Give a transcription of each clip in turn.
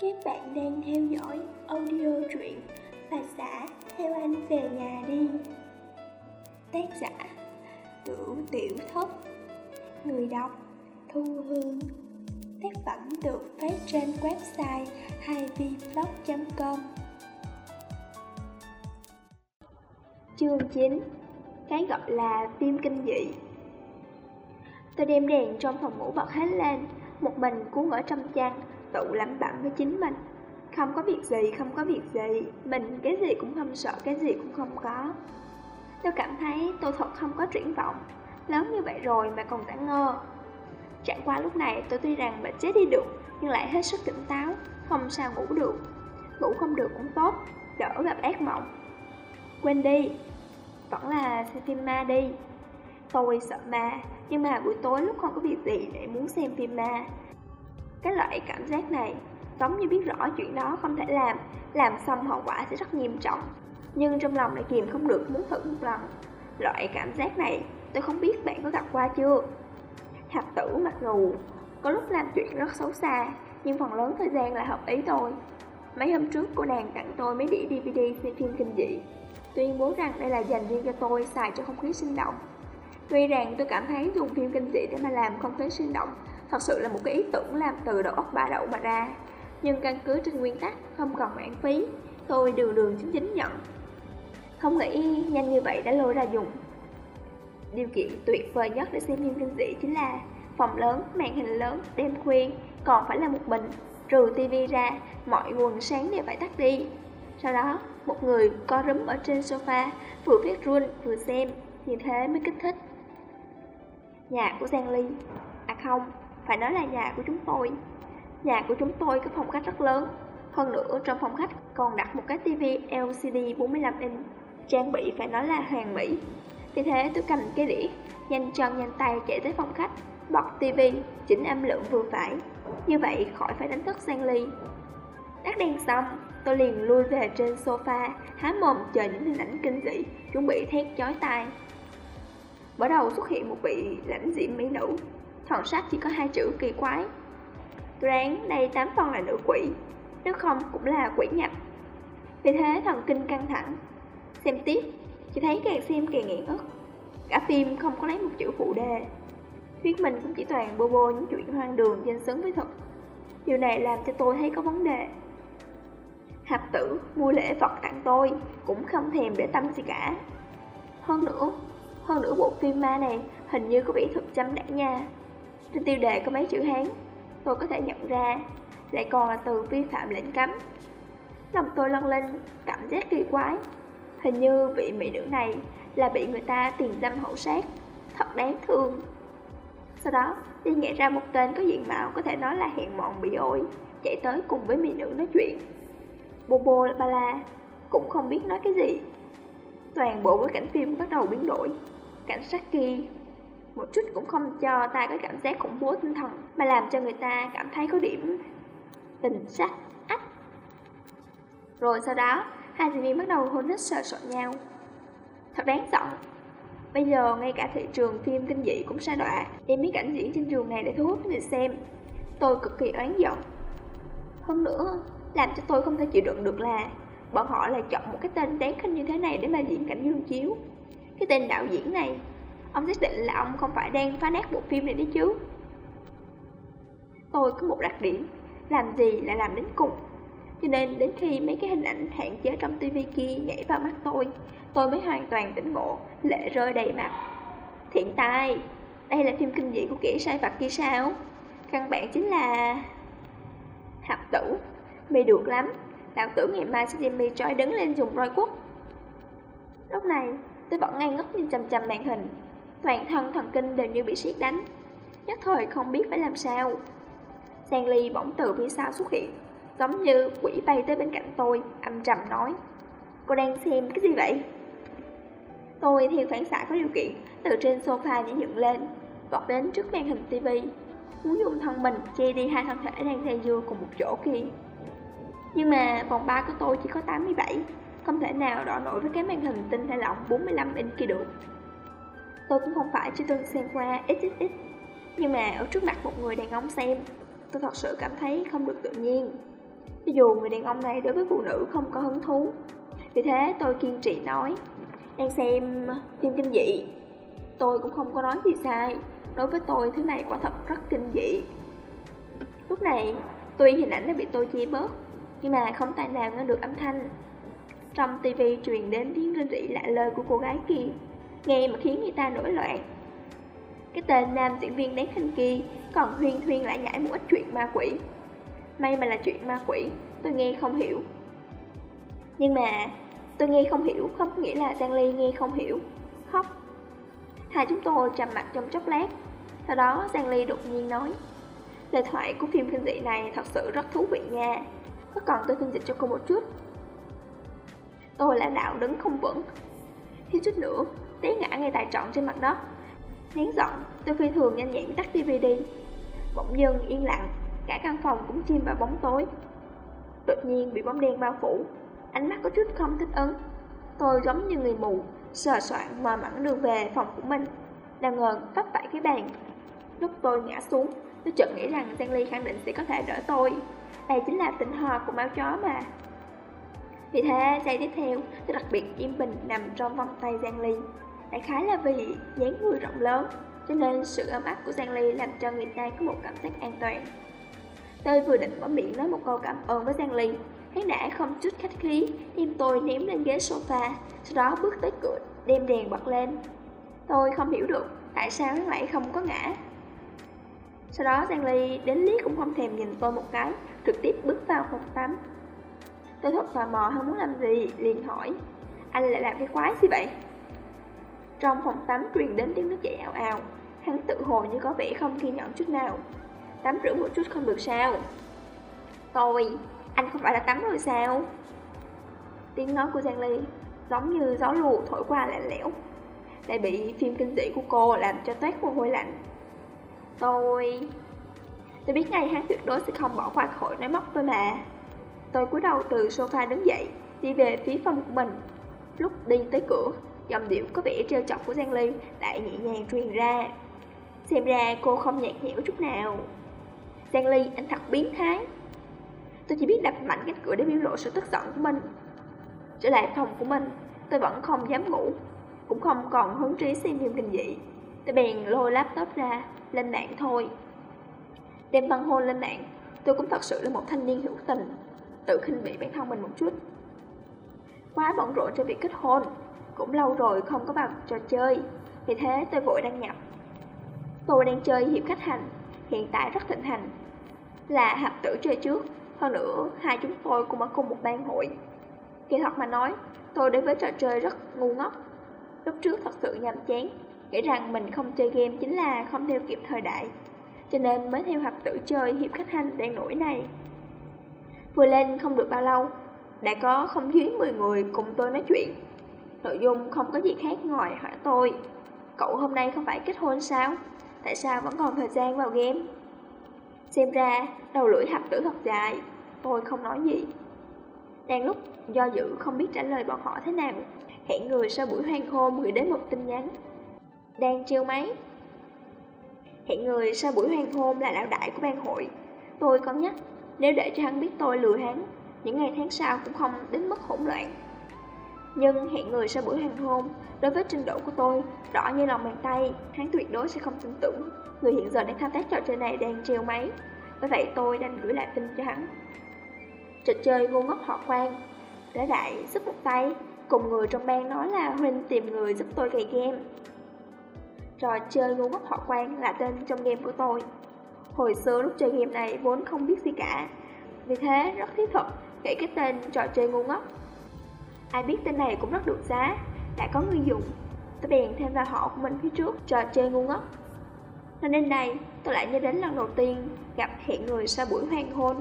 Các bạn đang theo dõi audio truyện Bà xã theo anh về nhà đi. Tác giả, Cửu Tiểu Thất. Người đọc, Thu Hương. Tác phẩm được phát trên website 2vblog.com Chương 9 Cái gọi là phim kinh dị. Tôi đem đèn trong phòng ngủ bật hết lên, Một mình cuốn ở trong chăn Tự lắm bẩm với chính mình. Không có việc gì, không có việc gì. Mình cái gì cũng không sợ, cái gì cũng không có. Tôi cảm thấy tôi thật không có triển vọng. Lớn như vậy rồi mà còn đã ngơ. Chẳng qua lúc này tôi tuy rằng mệt chết đi được Nhưng lại hết sức tỉnh táo Không sao ngủ được. Ngủ không được cũng tốt Đỡ gặp ác mộng. Quên đi Vẫn là xem phim ma đi. Tôi sợ ma Nhưng mà buổi tối lúc không có việc gì để muốn xem phim ma. Cái loại cảm giác này, Giống như biết rõ chuyện đó không thể làm Làm xong hậu quả sẽ rất nghiêm trọng. Nhưng trong lòng lại kìm không được, muốn thử một lần. Loại cảm giác này, Tôi không biết bạn có gặp qua chưa? Thập tử mặc dù Có lúc làm chuyện rất xấu xa, Nhưng phần lớn thời gian là hợp ý tôi. Mấy hôm trước, cô nàng tặng tôi mấy đĩa DVD xem phim kinh dị. Tuyên bố rằng đây là dành riêng cho tôi, xài cho không khí sinh động. Tuy rằng tôi cảm thấy dùng phim kinh dị để mà làm không khí sinh động Thật sự là một cái ý tưởng làm từ đầu óc ba đậu mà ra. Nhưng căn cứ trên nguyên tắc không còn lãng phí Tôi đường đường chính chính nhận. Không nghĩ nhanh như vậy đã lôi ra dùng. Điều kiện tuyệt vời nhất để xem phim kinh dị chính là Phòng lớn, màn hình lớn, đêm khuya Còn phải là một mình Trừ tivi ra, mọi nguồn sáng đều phải tắt đi. Sau đó, một người co rúm ở trên sofa Vừa viết run vừa xem Như thế mới kích thích. Nhà của Giang Ly. À không, phải nói là nhà của chúng tôi. Nhà của chúng tôi có phòng khách rất lớn. Hơn nữa trong phòng khách còn đặt một cái tivi LCD 45 inch Trang bị phải nói là hoàn mỹ. Vì thế tôi cầm cái đĩa Nhanh chân nhanh tay chạy tới phòng khách Bật tivi, chỉnh âm lượng vừa phải. Như vậy khỏi phải đánh thức sang Ly. Tắt đèn xong Tôi liền lui về trên sofa Há mồm chờ những hình ảnh kinh dị Chuẩn bị thét chói tai. Bắt đầu xuất hiện một vị lãnh diện mỹ nữ phần sách chỉ có hai chữ kỳ quái. Đoán đây tám phần là nữ quỷ. Nếu không, cũng là quỷ nhập. Vì thế, thần kinh căng thẳng. Xem tiếp, Chỉ thấy càng xem càng nghiện ức Cả phim không có lấy một chữ phụ đề. Thuyết mình cũng chỉ toàn bô bô những chuyện hoang đường danh xứng với thật Điều này làm cho tôi thấy có vấn đề. Hạp tử, mua lễ vật tặng tôi, Cũng không thèm để tâm gì cả. Hơn nữa Hơn nữa bộ phim ma này Hình như có vẻ thực chăm đã nha. Trên tiêu đề có mấy chữ Hán, Tôi có thể nhận ra, Lại còn là từ vi phạm lệnh cấm Lòng tôi lăn lên Cảm giác kỳ quái Hình như vị mỹ nữ này Là bị người ta tiền dâm hậu sát, Thật đáng thương Sau đó, đi nghĩ ra một tên có diện mạo Có thể nói là hẹn mọn bị ổi, Chạy tới cùng với mỹ nữ nói chuyện Bobo ba la cũng không biết nói cái gì. Toàn bộ bối cảnh phim bắt đầu biến đổi. Cảnh sát kia một chút cũng không cho ta có cảm giác khủng bố tinh thần mà làm cho người ta cảm thấy có điểm tình sắc ách. Rồi sau đó, hai diễn viên bắt đầu hôn hít sợ sợ nhau. Thật đáng giận. Bây giờ ngay cả thị trường phim kinh dị cũng sa đọa, đem mấy cảnh diễn trên trường này để thu hút người xem. Tôi cực kỳ oán giận. Hơn nữa, làm cho tôi không thể chịu đựng được là Bọn họ lại chọn một cái tên đáng khinh như thế này để mà diễn cảnh dương chiếu Cái tên đạo diễn này Ông xác định là ông không phải đang phá nát bộ phim này đấy chứ. Tôi có một đặc điểm, Làm gì là làm đến cùng. Cho nên đến khi mấy cái hình ảnh hạn chế trong tivi kia nhảy vào mắt tôi Tôi mới hoàn toàn tỉnh ngộ, Lệ rơi đầy mặt. Thiện tai, Đây là phim kinh dị của kẻ sai vặt kia sao? Căn bản chính là Hạp tử. Mày được lắm Đạo tử ngày mai sẽ đem mì trói đứng lên dùng roi quất Lúc này, tôi vẫn ngay ngất nhìn chầm chầm màn hình. Toàn thân thần kinh đều như bị siết đánh. Nhất thời không biết phải làm sao. Sang Ly bỗng từ phía sau xuất hiện, Giống như quỷ bay tới bên cạnh tôi, Âm trầm nói. Cô đang xem cái gì vậy? Tôi theo phản xạ có điều kiện, Từ trên sofa nhảy dựng lên, Vọt đến trước màn hình tivi Muốn dùng thân mình che đi hai thân thể đang dây dưa cùng một chỗ kia. Nhưng mà vòng ba của tôi chỉ có 87 Không thể nào đọ nổi với cái màn hình tinh thể lỏng 45 inch kia được. Tôi cũng không phải chưa từng xem qua XXX Nhưng mà ở trước mặt một người đàn ông xem, Tôi thật sự cảm thấy không được tự nhiên. Cho dù người đàn ông này đối với phụ nữ không có hứng thú. Vì thế tôi kiên trì nói Đang xem phim kinh dị. Tôi cũng không có nói gì sai. Đối với tôi, thứ này quả thật rất kinh dị. Lúc này, tuy hình ảnh đã bị tôi chia bớt, Nhưng mà không tài nào nghe được âm thanh. Trong tivi truyền đến tiếng rên rỉ lạ lời của cô gái kia. Nghe mà khiến người ta nổi loạn. Cái tên nam diễn viên đáng khinh kia Còn huyên thuyên lại nhảy một ít chuyện ma quỷ. May mà là chuyện ma quỷ, Tôi nghe không hiểu. Nhưng mà, tôi nghe không hiểu Không có nghĩa là Giang Ly nghe không hiểu. Khóc. Hai chúng tôi trầm mặt trong chốc lát. Sau đó Giang Ly đột nhiên nói, Lời thoại của phim kinh dị này thật sự rất thú vị nha. Có cần tôi phiên dịch cho cô một chút? Tôi là đạo đứng không vững. Thiếu chút nữa Té ngã ngay tại trọn trên mặt đất. Nén giọng Tôi phi thường nhanh nhẹn tắt DVD Bỗng dưng yên lặng, Cả căn phòng cũng chìm vào bóng tối. Đột nhiên bị bóng đen bao phủ, Ánh mắt có chút không thích ứng. Tôi giống như người mù, Sờ soạn mò mẫn đường về phòng của mình Nào ngờ vấp phải cái bàn. Lúc tôi ngã xuống, Tôi chợt nghĩ rằng Giang Ly khẳng định sẽ có thể đỡ tôi. Đây chính là tình hòa của máu chó mà. Vì thế, giây tiếp theo, Tôi đặc biệt im bình nằm trong vòng tay Giang Ly. Đại khái là vì dáng người rộng lớn, Cho nên sự ấm áp của Giang Ly làm cho người ta có một cảm giác an toàn. Tôi vừa định mở miệng nói một câu cảm ơn với Giang Ly Hắn đã không chút khách khí Đem tôi ném lên ghế sofa, Sau đó bước tới cửa, đem đèn bật lên. Tôi không hiểu được Tại sao hắn lại không có ngã. Sau đó Giang Ly đến liếc cũng không thèm nhìn tôi một cái, Trực tiếp bước vào phòng tắm. Tôi thật tò mò, hắn muốn làm gì, liền hỏi, Anh lại làm cái quái gì vậy? Trong phòng tắm truyền đến tiếng nước chảy ào ào. Hắn tự hồ như có vẻ không kiên nhẫn chút nào. Tắm rửa một chút không được sao? Tôi, anh không phải là tắm rồi sao? Tiếng nói của Giang Ly giống như gió lùa thổi qua lạnh lẽo Lại bị phim kinh dị của cô làm cho toát mồ hôi lạnh. Tôi... Tôi biết ngay hắn tuyệt đối sẽ không bỏ qua khỏi nói móc tôi mà. Tôi cúi đầu từ sofa đứng dậy Đi về phía phòng của mình. Lúc đi tới cửa Dòng điệu có vẻ trêu chọc của Giang Ly Lại nhẹ nhàng truyền ra. Xem ra cô không nhạt nhẽo chút nào. Giang Ly, anh thật biến thái. Tôi chỉ biết đập mạnh cánh cửa để biểu lộ sự tức giận của mình. Trở lại phòng của mình Tôi vẫn không dám ngủ Cũng không còn hứng trí xem phim kinh dị Tôi bèn lôi laptop ra Lên mạng thôi. Đem văn hôn lên mạng Tôi cũng thật sự là một thanh niên hữu tình Tự khinh bị bản thân mình một chút. Quá bận rộn cho việc kết hôn. Cũng lâu rồi không có vào trò chơi Vì thế tôi vội đăng nhập Tôi đang chơi hiệp khách hành Hiện tại rất thịnh hành Là hạp tử chơi trước Hơn nữa hai chúng tôi cũng ở cùng một ban hội Kỳ thật mà nói, tôi đối với trò chơi rất ngu ngốc. Lúc trước thật sự nhàm chán, nghĩ rằng mình không chơi game chính là không theo kịp thời đại. Cho nên mới theo hợp tử chơi hiệp khách hành đang nổi này. Vừa lên không được bao lâu, đã có không dưới 10 người cùng tôi nói chuyện. Nội dung không có gì khác ngoài hỏi tôi. Cậu hôm nay không phải kết hôn sao? Tại sao vẫn còn thời gian vào game? Xem ra, đầu lưỡi hạp tử thật dài, tôi không nói gì. Đang lúc do dự không biết trả lời bọn họ thế nào Hẹn người sau buổi hoang hôn gửi đến một tin nhắn Đang treo máy Hẹn người sau buổi hoang hôn là lão đại của ban hội Tôi cân nhắc Nếu để cho hắn biết tôi lừa hắn Những ngày tháng sau cũng không đến mức hỗn loạn nhưng hẹn người sau buổi hoang hôn, Đối với trình độ của tôi, Rõ như lòng bàn tay, Hắn tuyệt đối sẽ không tin tưởng. Người hiện giờ đang tham tác trò chơi này đang treo máy. Bởi vậy tôi đành gửi lại tin cho hắn. Trò chơi ngu ngốc họ quan Đã đại, giúp một tay. Cùng người trong bang nói là Huynh tìm người giúp tôi cày game. Trò chơi ngu ngốc họ quan là tên trong game của tôi. Hồi xưa lúc chơi game này vốn không biết gì cả. Vì thế rất thiết thực nghĩ cái tên trò chơi ngu ngốc. Ai biết tên này cũng rất được giá. Đã có người dùng. Tôi bèn thêm vào họ của mình phía trước, trò chơi ngu ngốc. Nên đến đây tôi lại nhớ đến lần đầu tiên gặp hẹn người sau buổi hoang hôn.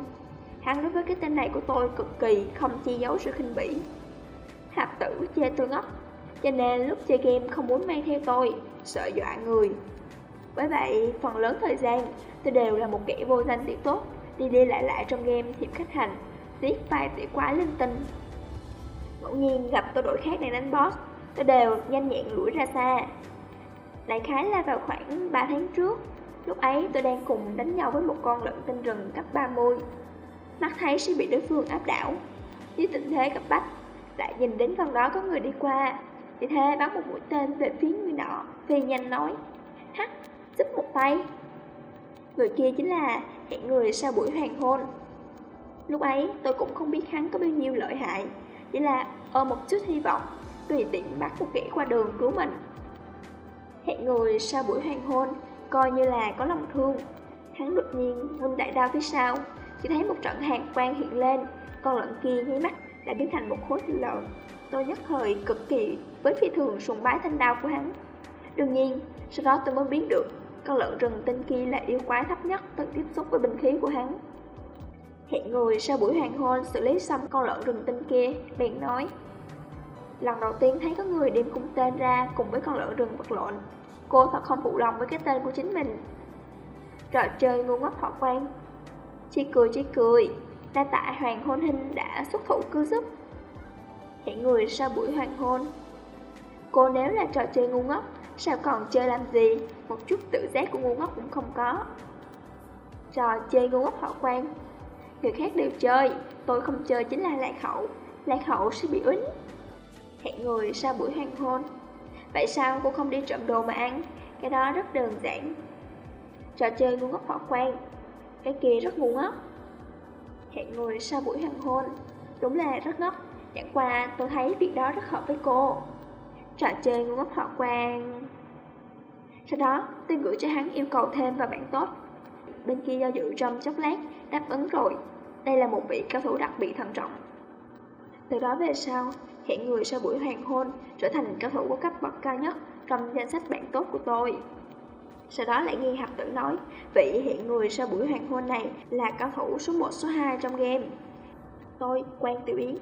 Hắn đối với cái tên này của tôi cực kỳ không che giấu sự khinh bỉ. Hạp tử chê tôi ngốc. Cho nên lúc chơi game không muốn mang theo tôi, Sợ dọa người. Bởi vậy, phần lớn thời gian, Tôi đều là một kẻ vô danh tiểu tốt, Đi đi lại lại trong game thiệp khách hành Tiếc vài tiểu quái linh tinh. Ngẫu nhiên gặp tôi đội khác đang đánh boss Tôi đều nhanh nhẹn lũi ra xa Đại khái là vào khoảng 3 tháng trước Lúc ấy tôi đang cùng đánh nhau với một con lợn tinh rừng cấp 30 mắt thấy sẽ bị đối phương áp đảo. Dưới tình thế cấp bách, lại nhìn đến con đó có người đi qua, vì thế bắn một mũi tên về phía người nọ, phi nhanh nói, hắc, giúp một tay. Người kia chính là hẹn người sau buổi hoàng hôn. Lúc ấy tôi cũng không biết hắn có bao nhiêu lợi hại, chỉ là ôm một chút hy vọng, tùy tiện bắt một kẻ qua đường cứu mình. Hẹn người sau buổi hoàng hôn, coi như là có lòng thương. Hắn đột nhiên ngưng đại đao phía sau, chỉ thấy một trận hàng quang hiện lên, con lợn kia nháy mắt đã biến thành một khối thịt lợn. Tôi nhất thời cực kỳ với phi thường sùng bái thanh đao của hắn. Đương nhiên, sau đó tôi mới biết được con lợn rừng tên kia là yêu quái thấp nhất từng tiếp xúc với binh khí của hắn. Hẹn người sau buổi hoàng hôn xử lý xong con lợn rừng tên kia, bèn nói Lần đầu tiên thấy có người đem cung tên ra cùng với con lợn rừng vật lộn. Cô thật không phụ lòng với cái tên của chính mình. Trò chơi ngu ngốc họ quan. Chỉ cười chỉ cười Đa tại hoàng hôn hình đã xuất thủ cứu giúp. Hẹn người sau buổi hoàng hôn. Cô nếu là trò chơi ngu ngốc Sao còn chơi làm gì? Một chút tự giác của ngu ngốc cũng không có. Trò chơi ngu ngốc họ quan. Người khác đều chơi. Tôi không chơi chính là lạc hậu. Lạc hậu sẽ bị uýnh Hẹn người sau buổi hoàng hôn. Vậy sao cô không đi trộm đồ mà ăn? Cái đó rất đơn giản. Trò chơi ngu ngốc họ quan. Cái kia rất ngu ngốc. Hẹn người sau buổi hoàng hôn. Đúng là rất ngốc. Chẳng qua tôi thấy việc đó rất hợp với cô. Trò chơi ngu ngốc họ quan. Sau đó, tôi gửi cho hắn yêu cầu thêm vào bản tốt. Bên kia do dự trong chốc lát Đáp ứng rồi. Đây là một vị cao thủ đặc biệt thận trọng. Từ đó về sau Hẹn người sau buổi hoàng hôn Trở thành cao thủ của cấp bậc cao nhất Trong danh sách bạn tốt của tôi. Sau đó lại nghe hạp tử nói Vị hiện người sau buổi hoàng hôn này Là cao thủ số 1 số 2 trong game. Tôi, quan tiểu yến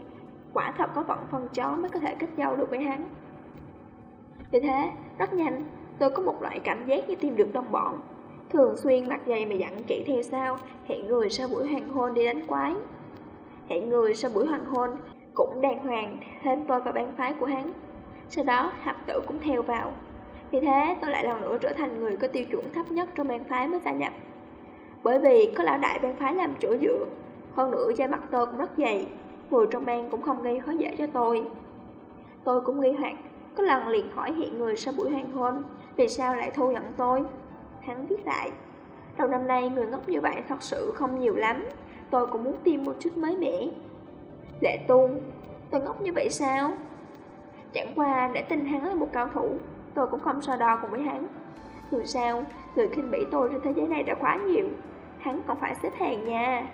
Quả thật có vận phân chó mới có thể kết giao được với hắn. Vì thế, rất nhanh Tôi có một loại cảm giác như tìm được đồng bọn. Thường xuyên mặt dày mà dặn kỹ theo sao? Hẹn người sau buổi hoàng hôn đi đánh quái. Hẹn người sau buổi hoàng hôn Cũng đàng hoàng thêm tôi vào bang phái của hắn. Sau đó hạp tử cũng theo vào. Vì thế, tôi lại lần nữa trở thành người có tiêu chuẩn thấp nhất trong bang phái mới gia nhập. Bởi vì có lão đại bang phái làm chỗ dựa, Hơn nữa da mặt tôi cũng rất dày, Người trong bang cũng không gây khó dễ cho tôi. Tôi cũng nghi hoặc, Có lần liền hỏi hiện người sau buổi hoàng hôn, Vì sao lại thu nhận tôi? Hắn viết lại Đầu năm nay người ngốc như vậy thật sự không nhiều lắm Tôi cũng muốn tìm một chút mới mẻ Lệ tuôn. Tôi ngốc như vậy sao Chẳng qua để tin hắn là một cao thủ tôi cũng không so đo cùng với hắn. Dù sao, người khinh bỉ tôi trên thế giới này đã quá nhiều, hắn còn phải xếp hàng nha.